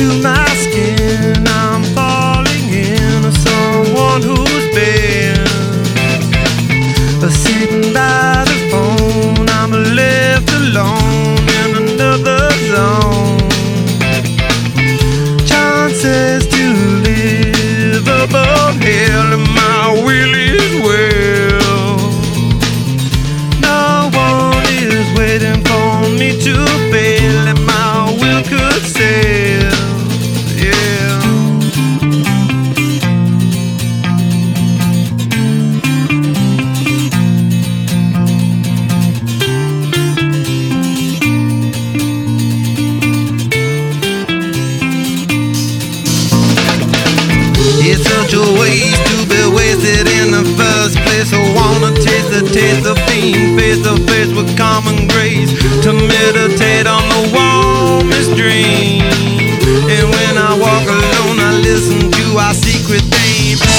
to my skin. I'm falling in with someone who's been sitting by the phone. I'm left alone in another zone. your ways to be wasted in the first place. I wanna taste the taste of being face to face with common grace to meditate on the warmest dream. And when I walk alone, I listen to our secret theme.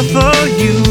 for you.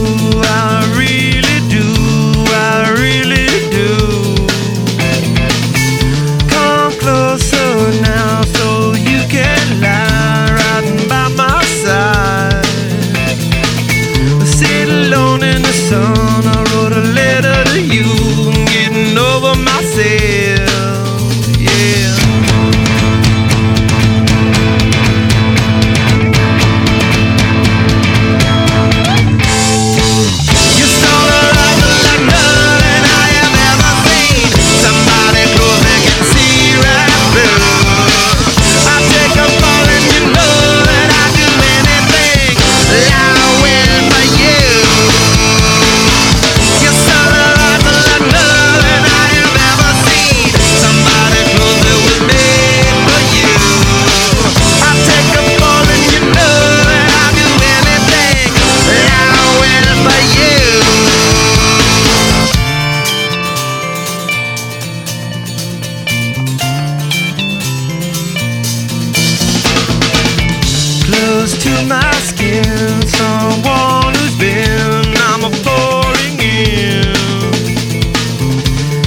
to my skin. Someone who's been, I'm a pouring in.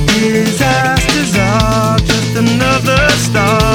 Disasters are just another star.